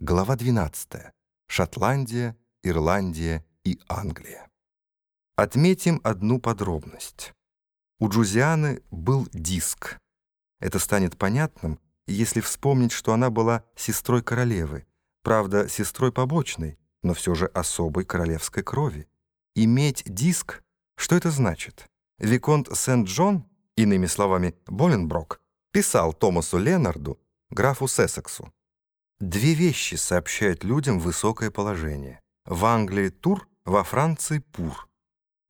Глава 12. Шотландия, Ирландия и Англия. Отметим одну подробность. У Джузианы был диск. Это станет понятным, если вспомнить, что она была сестрой королевы, правда, сестрой побочной, но все же особой королевской крови. Иметь диск, что это значит? Виконт Сент-Джон, иными словами, Боленброк, писал Томасу Ленарду, графу Сессексу, Две вещи сообщают людям высокое положение. В Англии тур, во Франции пур.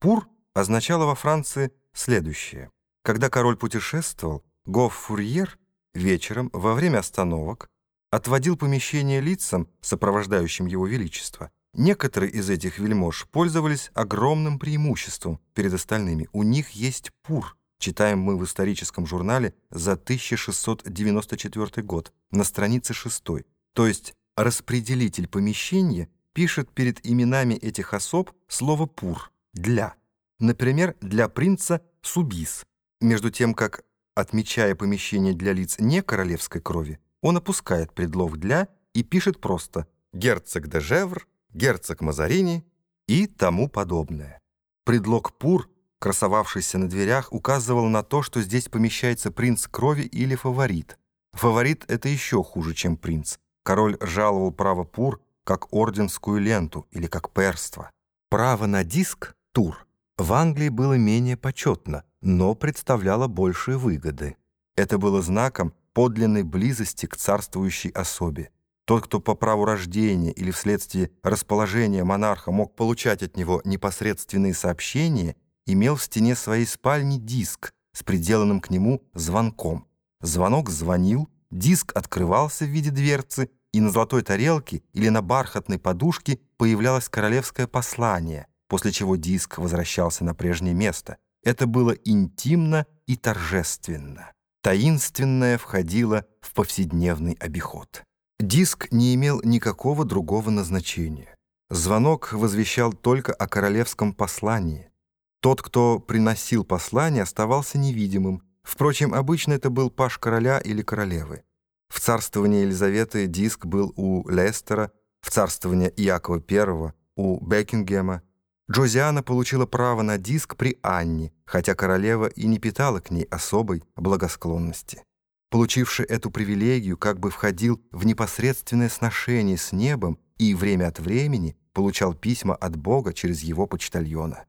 Пур означало во Франции следующее. Когда король путешествовал, гоф-фурьер вечером во время остановок отводил помещение лицам, сопровождающим его величество. Некоторые из этих вельмож пользовались огромным преимуществом перед остальными. У них есть пур, читаем мы в историческом журнале за 1694 год на странице 6. То есть распределитель помещения пишет перед именами этих особ слово «пур» — «для». Например, для принца Субис. Между тем, как, отмечая помещение для лиц не королевской крови, он опускает предлог «для» и пишет просто «герцог де Жевр», «герцог Мазарини» и тому подобное. Предлог «пур», красовавшийся на дверях, указывал на то, что здесь помещается принц крови или фаворит. Фаворит — это еще хуже, чем принц. Король жаловал право пур как орденскую ленту или как перство. Право на диск, тур, в Англии было менее почетно, но представляло большие выгоды. Это было знаком подлинной близости к царствующей особе. Тот, кто по праву рождения или вследствие расположения монарха мог получать от него непосредственные сообщения, имел в стене своей спальни диск с приделанным к нему звонком. Звонок звонил, диск открывался в виде дверцы, и на золотой тарелке или на бархатной подушке появлялось королевское послание, после чего диск возвращался на прежнее место. Это было интимно и торжественно. Таинственное входило в повседневный обиход. Диск не имел никакого другого назначения. Звонок возвещал только о королевском послании. Тот, кто приносил послание, оставался невидимым. Впрочем, обычно это был паш короля или королевы. В царствовании Елизаветы диск был у Лестера, в царствовании Иакова I у Бекингема. Джозиана получила право на диск при Анне, хотя королева и не питала к ней особой благосклонности. Получивший эту привилегию, как бы входил в непосредственное сношение с небом и время от времени получал письма от Бога через его почтальона.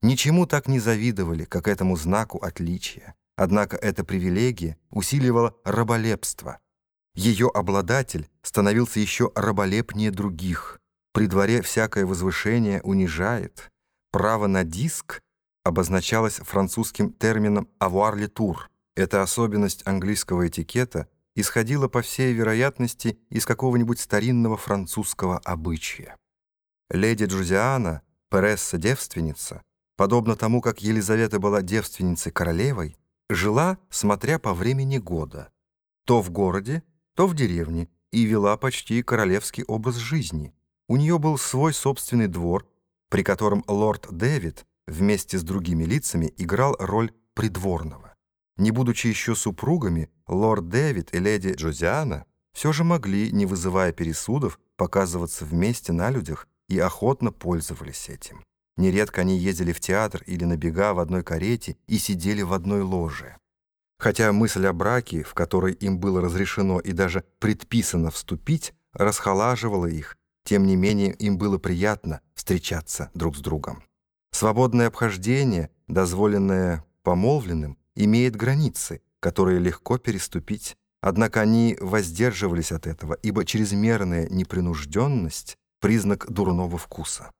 Ничему так не завидовали, как этому знаку отличия. Однако эта привилегия усиливала раболепство. Ее обладатель становился еще раболепнее других. При дворе всякое возвышение унижает. Право на диск обозначалось французским термином «avoir-ли-тур». Эта особенность английского этикета исходила, по всей вероятности, из какого-нибудь старинного французского обычая. Леди Джузиана, Пересса-девственница, подобно тому, как Елизавета была девственницей-королевой, жила, смотря по времени года, то в городе, то в деревне, и вела почти королевский образ жизни. У нее был свой собственный двор, при котором лорд Дэвид вместе с другими лицами играл роль придворного. Не будучи еще супругами, лорд Дэвид и леди Джозиана все же могли, не вызывая пересудов, показываться вместе на людях и охотно пользовались этим. Нередко они ездили в театр или на бега в одной карете и сидели в одной ложе. Хотя мысль о браке, в который им было разрешено и даже предписано вступить, расхолаживала их, тем не менее им было приятно встречаться друг с другом. Свободное обхождение, дозволенное помолвленным, имеет границы, которые легко переступить, однако они воздерживались от этого, ибо чрезмерная непринужденность — признак дурного вкуса.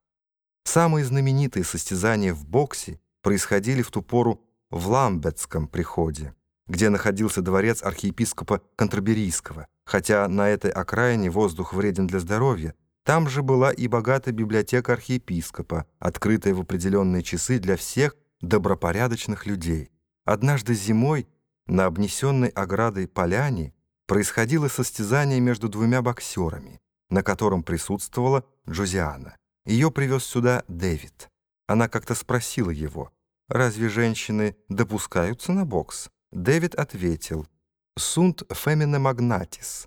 Самые знаменитые состязания в боксе происходили в ту пору в Ламбетском приходе, где находился дворец архиепископа Контраберийского. Хотя на этой окраине воздух вреден для здоровья, там же была и богатая библиотека архиепископа, открытая в определенные часы для всех добропорядочных людей. Однажды зимой на обнесенной оградой поляне происходило состязание между двумя боксерами, на котором присутствовала Джузиана. Ее привез сюда Дэвид. Она как-то спросила его, «Разве женщины допускаются на бокс?» Дэвид ответил, «Sunt femine magnatis».